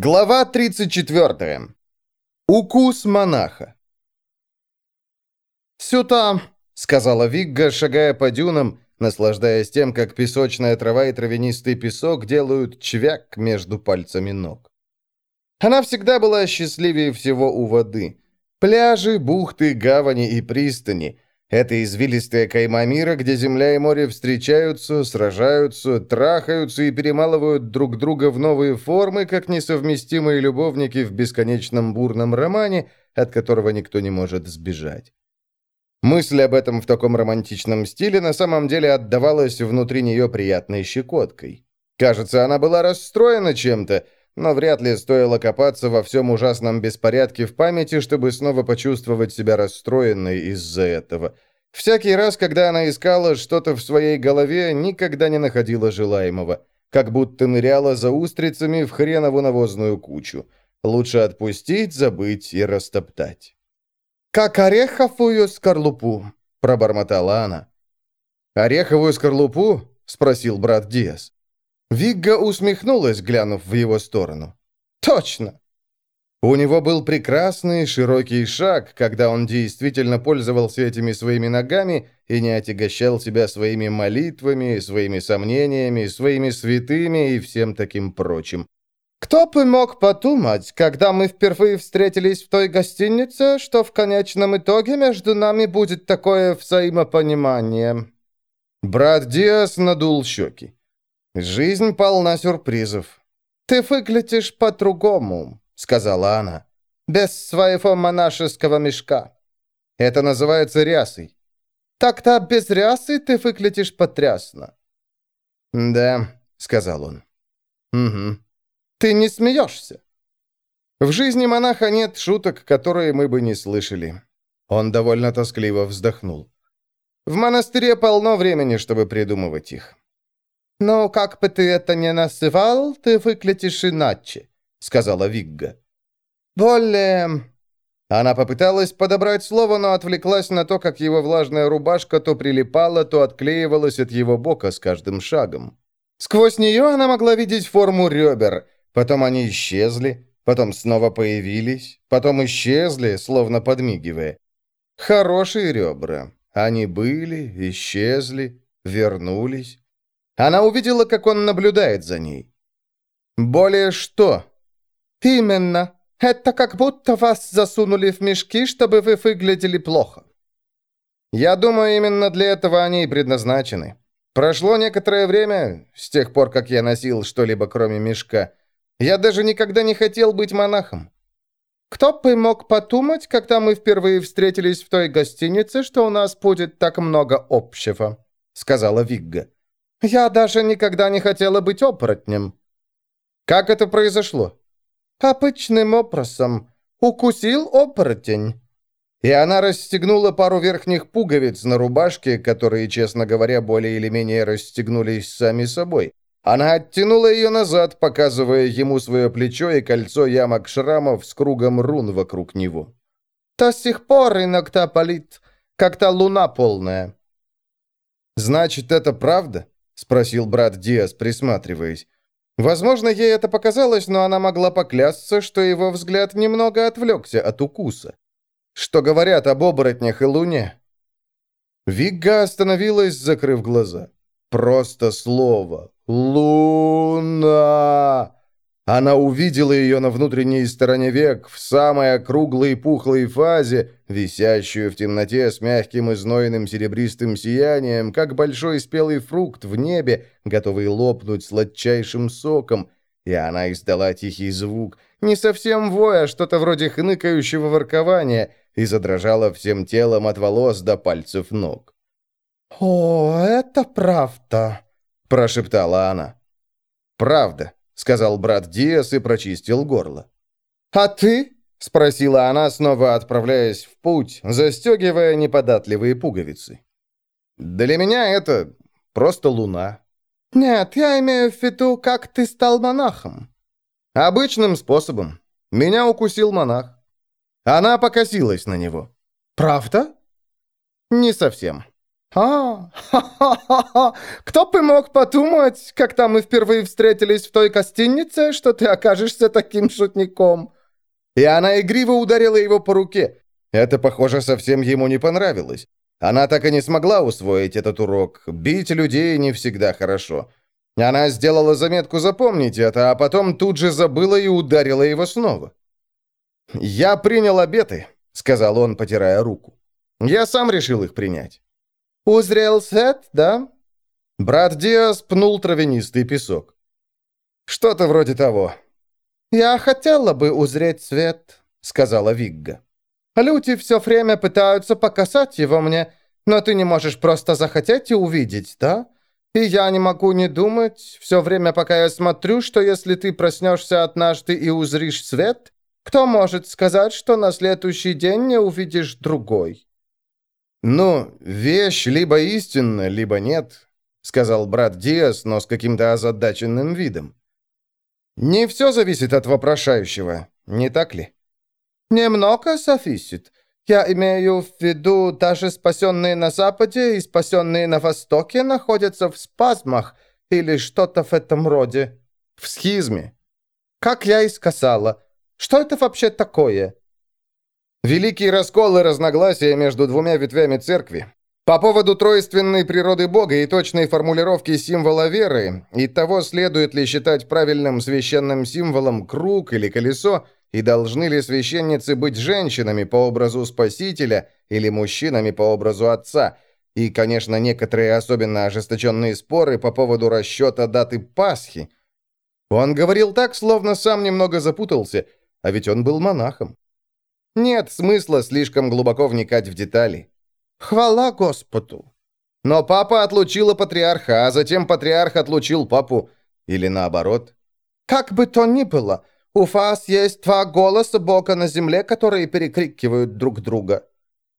Глава 34. Укус монаха. «Сюда», — сказала Вигга, шагая по дюнам, наслаждаясь тем, как песочная трава и травянистый песок делают чвяк между пальцами ног. Она всегда была счастливее всего у воды. Пляжи, бухты, гавани и пристани — это извилистая кайма мира, где земля и море встречаются, сражаются, трахаются и перемалывают друг друга в новые формы, как несовместимые любовники в бесконечном бурном романе, от которого никто не может сбежать. Мысль об этом в таком романтичном стиле на самом деле отдавалась внутри нее приятной щекоткой. Кажется, она была расстроена чем-то, но вряд ли стоило копаться во всем ужасном беспорядке в памяти, чтобы снова почувствовать себя расстроенной из-за этого. Всякий раз, когда она искала что-то в своей голове, никогда не находила желаемого. Как будто ныряла за устрицами в хренову навозную кучу. Лучше отпустить, забыть и растоптать. «Как ореховую скорлупу», — пробормотала она. «Ореховую скорлупу?» — спросил брат Диас. Вигга усмехнулась, глянув в его сторону. «Точно!» У него был прекрасный широкий шаг, когда он действительно пользовался этими своими ногами и не отягощал себя своими молитвами, своими сомнениями, своими святыми и всем таким прочим. «Кто бы мог подумать, когда мы впервые встретились в той гостинице, что в конечном итоге между нами будет такое взаимопонимание?» Брат Диас надул щеки. «Жизнь полна сюрпризов». «Ты выглядишь по-другому», — сказала она. «Без своего монашеского мешка». «Это называется рясой». «Так-то без рясы ты выглядишь потрясно». «Да», — сказал он. «Угу. Ты не смеешься?» В жизни монаха нет шуток, которые мы бы не слышали. Он довольно тоскливо вздохнул. В монастыре полно времени, чтобы придумывать их. «Но как бы ты это ни называл, ты выглядишь иначе», — сказала Вигга. «Более...» Она попыталась подобрать слово, но отвлеклась на то, как его влажная рубашка то прилипала, то отклеивалась от его бока с каждым шагом. Сквозь нее она могла видеть форму ребер, потом они исчезли, потом снова появились, потом исчезли, словно подмигивая. Хорошие ребра. Они были, исчезли, вернулись. Она увидела, как он наблюдает за ней. «Более что?» «Именно. Это как будто вас засунули в мешки, чтобы вы выглядели плохо». «Я думаю, именно для этого они и предназначены. Прошло некоторое время, с тех пор, как я носил что-либо кроме мешка. Я даже никогда не хотел быть монахом. Кто бы мог подумать, когда мы впервые встретились в той гостинице, что у нас будет так много общего?» — сказала Вигга. Я даже никогда не хотела быть оборотнем». «Как это произошло?» «Обычным образом. Укусил оборотень». И она расстегнула пару верхних пуговиц на рубашке, которые, честно говоря, более или менее расстегнулись сами собой. Она оттянула ее назад, показывая ему свое плечо и кольцо ямок шрамов с кругом рун вокруг него. «До сих пор иногда болит, как-то луна полная». «Значит, это правда?» — спросил брат Диас, присматриваясь. Возможно, ей это показалось, но она могла поклясться, что его взгляд немного отвлекся от укуса. Что говорят об оборотнях и луне? Вигга остановилась, закрыв глаза. Просто слово. «Луна!» Она увидела ее на внутренней стороне век, в самой округлой и пухлой фазе, висящую в темноте с мягким и знойным серебристым сиянием, как большой спелый фрукт в небе, готовый лопнуть сладчайшим соком, и она издала тихий звук, не совсем воя, что-то вроде хныкающего воркования, и задрожала всем телом от волос до пальцев ног. «О, это правда!» – прошептала она. «Правда», сказал брат Диас и прочистил горло. «А ты?» — спросила она, снова отправляясь в путь, застегивая неподатливые пуговицы. «Для меня это просто луна». «Нет, я имею в виду, как ты стал монахом». «Обычным способом. Меня укусил монах». Она покосилась на него. «Правда?» «Не совсем. «А, ха-ха-ха! Кто бы мог подумать, когда мы впервые встретились в той гостинице, что ты окажешься таким шутником?» И она игриво ударила его по руке. Это, похоже, совсем ему не понравилось. Она так и не смогла усвоить этот урок. Бить людей не всегда хорошо. Она сделала заметку запомнить это, а потом тут же забыла и ударила его снова. «Я принял обеты», — сказал он, потирая руку. «Я сам решил их принять». «Узрел Сет, да?» Брат Диас пнул травянистый песок. «Что-то вроде того». «Я хотела бы узреть свет», — сказала Вигга. «Люди все время пытаются показать его мне, но ты не можешь просто захотеть и увидеть, да? И я не могу не думать, все время, пока я смотрю, что если ты проснешься однажды и узришь свет, кто может сказать, что на следующий день не увидишь другой?» «Ну, вещь либо истинна, либо нет», — сказал брат Диас, но с каким-то озадаченным видом. «Не все зависит от вопрошающего, не так ли?» «Немного зависит. Я имею в виду, даже спасенные на Западе и спасенные на Востоке находятся в спазмах или что-то в этом роде. В схизме. Как я и сказала. Что это вообще такое? Великий раскол и разногласия между двумя ветвями церкви. По поводу тройственной природы Бога и точной формулировки символа веры, и того, следует ли считать правильным священным символом круг или колесо, и должны ли священницы быть женщинами по образу Спасителя или мужчинами по образу Отца? И, конечно, некоторые особенно ожесточенные споры по поводу расчета даты Пасхи. Он говорил так, словно сам немного запутался, а ведь он был монахом. Нет смысла слишком глубоко вникать в детали. Хвала Господу! Но папа отлучила патриарха, а затем патриарх отлучил папу. Или наоборот. Как бы то ни было, у вас есть два голоса Бога на земле, которые перекрикивают друг друга».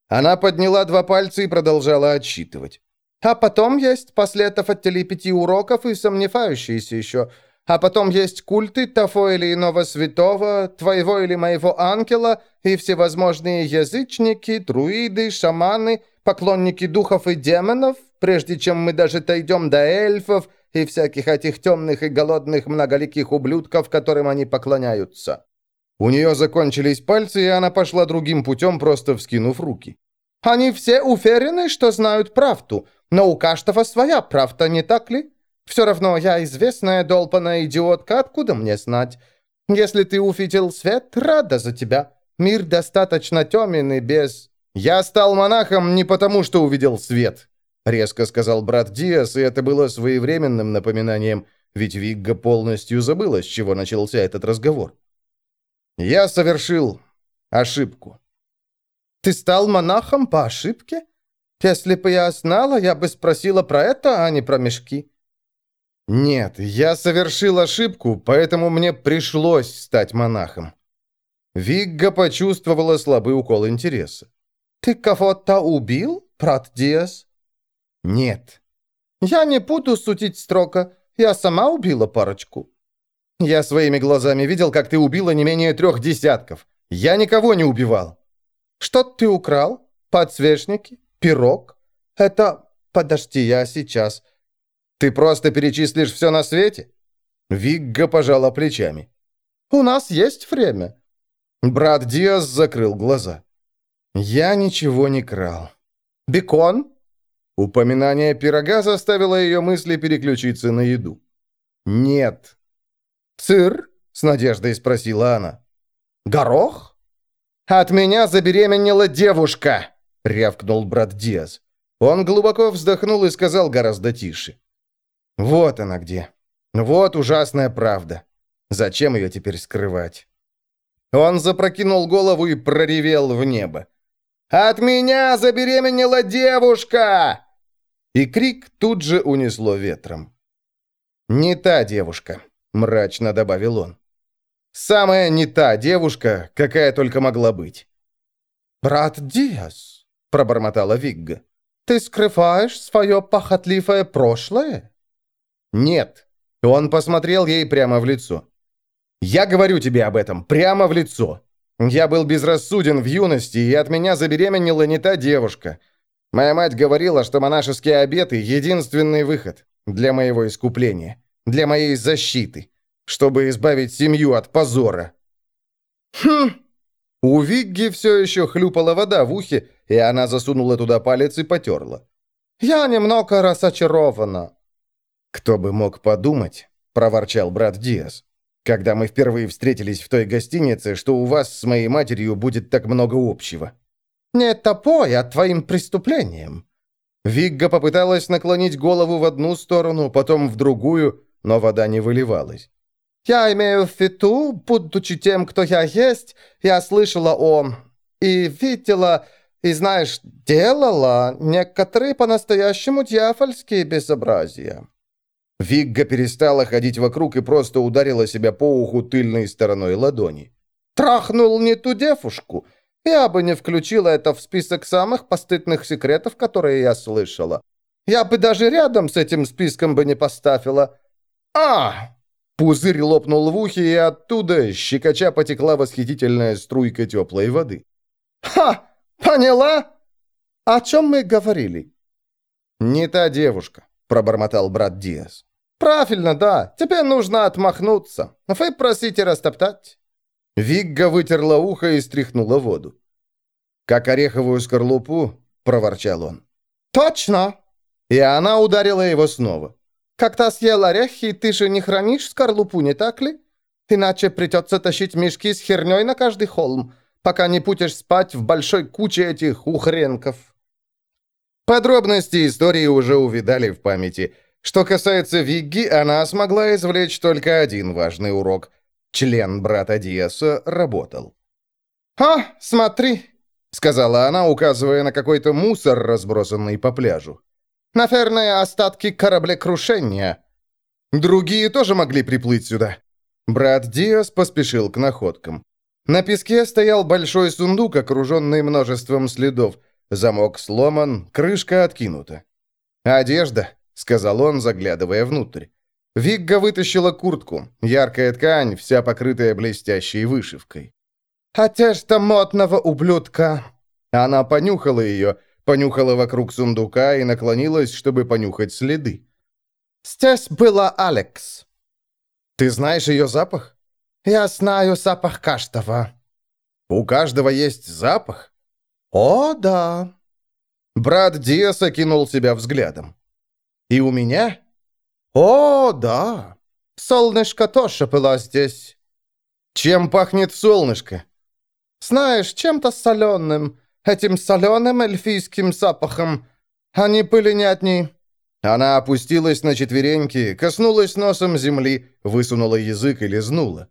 Она подняла два пальца и продолжала отсчитывать. «А потом есть последователи пяти уроков и сомневающиеся еще. А потом есть культы того или иного святого, твоего или моего ангела, и всевозможные язычники, друиды, шаманы, поклонники духов и демонов, прежде чем мы даже дойдем до эльфов, и всяких этих темных и голодных многоликих ублюдков, которым они поклоняются». У нее закончились пальцы, и она пошла другим путем, просто вскинув руки. «Они все уверены, что знают правду, но у каждого своя правда, не так ли? Все равно я известная долпаная идиотка, откуда мне знать? Если ты увидел свет, рада за тебя. Мир достаточно темен и без...» «Я стал монахом не потому, что увидел свет», резко сказал брат Диас, и это было своевременным напоминанием, ведь Вигга полностью забыла, с чего начался этот разговор. «Я совершил ошибку». «Ты стал монахом по ошибке? Если бы я знала, я бы спросила про это, а не про мешки». «Нет, я совершил ошибку, поэтому мне пришлось стать монахом». Вигга почувствовала слабый укол интереса. «Ты кого-то убил, брат Диас?» «Нет». «Я не буду судить строго. Я сама убила парочку». «Я своими глазами видел, как ты убила не менее трех десятков. Я никого не убивал». «Что ты украл? Подсвечники? Пирог? Это... Подожди, я сейчас...» «Ты просто перечислишь все на свете?» Вигга пожала плечами. «У нас есть время». Брат Диас закрыл глаза. «Я ничего не крал». «Бекон?» Упоминание пирога заставило ее мысли переключиться на еду. «Нет». «Сыр?» — с надеждой спросила она. «Горох?» «От меня забеременела девушка!» — рявкнул брат Диас. Он глубоко вздохнул и сказал гораздо тише. «Вот она где. Вот ужасная правда. Зачем ее теперь скрывать?» Он запрокинул голову и проревел в небо. «От меня забеременела девушка!» И крик тут же унесло ветром. «Не та девушка», — мрачно добавил он. «Самая не та девушка, какая только могла быть». «Брат Диас», — пробормотала Вигга, — «ты скрываешь свое похотливое прошлое?» «Нет». Он посмотрел ей прямо в лицо. «Я говорю тебе об этом, прямо в лицо. Я был безрассуден в юности, и от меня забеременела не та девушка. Моя мать говорила, что монашеские обеты — единственный выход для моего искупления, для моей защиты, чтобы избавить семью от позора». «Хм!» У Вигги все еще хлюпала вода в ухе, и она засунула туда палец и потерла. «Я немного разочарована». «Кто бы мог подумать», — проворчал брат Диас, «когда мы впервые встретились в той гостинице, что у вас с моей матерью будет так много общего». «Не топой, а твоим преступлением». Вигга попыталась наклонить голову в одну сторону, потом в другую, но вода не выливалась. «Я имею в виду, будучи тем, кто я есть, я слышала о... и видела, и, знаешь, делала некоторые по-настоящему дьявольские безобразия». Вигга перестала ходить вокруг и просто ударила себя по уху тыльной стороной ладони. «Трахнул не ту девушку. Я бы не включила это в список самых постыдных секретов, которые я слышала. Я бы даже рядом с этим списком бы не поставила. А!» Пузырь лопнул в ухе, и оттуда, щекоча, потекла восхитительная струйка теплой воды. «Ха! Поняла? О чем мы говорили?» «Не та девушка», — пробормотал брат Диас. «Правильно, да. Тебе нужно отмахнуться. Вы просите растоптать». Вигга вытерла ухо и стряхнула воду. «Как ореховую скорлупу?» — проворчал он. «Точно!» И она ударила его снова. «Когда съел орехи, ты же не хранишь скорлупу, не так ли? Иначе придется тащить мешки с херней на каждый холм, пока не путешь спать в большой куче этих ухренков». Подробности истории уже увидали в памяти. Что касается Вигги, она смогла извлечь только один важный урок. Член брата Диаса работал. «А, смотри!» — сказала она, указывая на какой-то мусор, разбросанный по пляжу. «Наверное, остатки кораблекрушения». Другие тоже могли приплыть сюда. Брат Диас поспешил к находкам. На песке стоял большой сундук, окруженный множеством следов. Замок сломан, крышка откинута. «Одежда», — сказал он, заглядывая внутрь. Вигга вытащила куртку. Яркая ткань, вся покрытая блестящей вышивкой. «Одежда модного ублюдка!» Она понюхала ее, понюхала вокруг сундука и наклонилась, чтобы понюхать следы. «Здесь была Алекс». «Ты знаешь ее запах?» «Я знаю запах каждого». «У каждого есть запах?» «О, да». Брат Диас окинул себя взглядом. «И у меня?» «О, да. Солнышко тоже было здесь». «Чем пахнет солнышко?» Знаешь, чем-то соленым, этим соленым эльфийским запахом. Они были не одни». Она опустилась на четвереньки, коснулась носом земли, высунула язык и лизнула.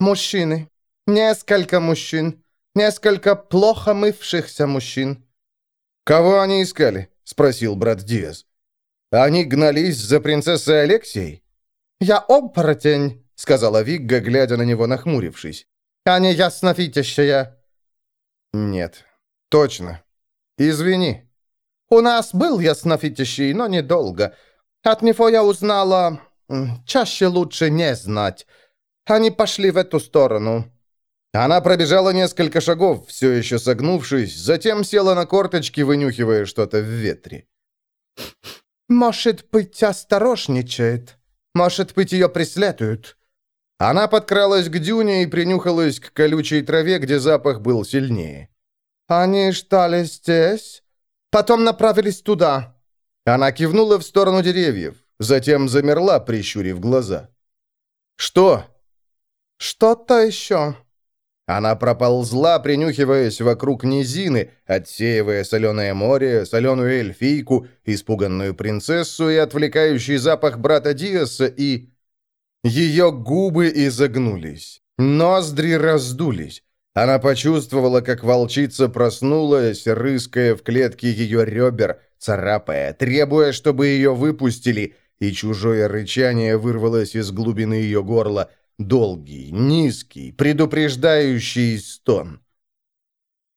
«Мужчины. Несколько мужчин. Несколько плохо мывшихся мужчин». «Кого они искали?» — спросил брат Диас. «Они гнались за принцессой Алексией?» «Я оборотень», — сказала Вигга, глядя на него, нахмурившись а не ясновидящая». «Нет, точно. Извини». «У нас был ясновидящий, но недолго. От него я узнала... Чаще лучше не знать. Они пошли в эту сторону». Она пробежала несколько шагов, все еще согнувшись, затем села на корточки, вынюхивая что-то в ветре. «Может быть, осторожничает. Может быть, ее преследуют. Она подкралась к дюне и принюхалась к колючей траве, где запах был сильнее. «Они ждали здесь, потом направились туда». Она кивнула в сторону деревьев, затем замерла, прищурив глаза. «Что?» «Что-то еще». Она проползла, принюхиваясь вокруг низины, отсеивая соленое море, соленую эльфийку, испуганную принцессу и отвлекающий запах брата Диаса и... Ее губы изогнулись, ноздри раздулись. Она почувствовала, как волчица проснулась, рыская в клетке ее ребер, царапая, требуя, чтобы ее выпустили, и чужое рычание вырвалось из глубины ее горла, долгий, низкий, предупреждающий стон.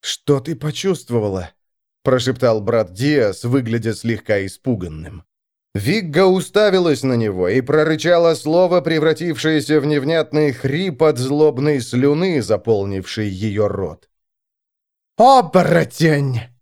«Что ты почувствовала?» – прошептал брат Диас, выглядя слегка испуганным. Вигга уставилась на него и прорычала слово, превратившееся в невнятный хрип от злобной слюны, заполнившей ее рот. «Оборотень!»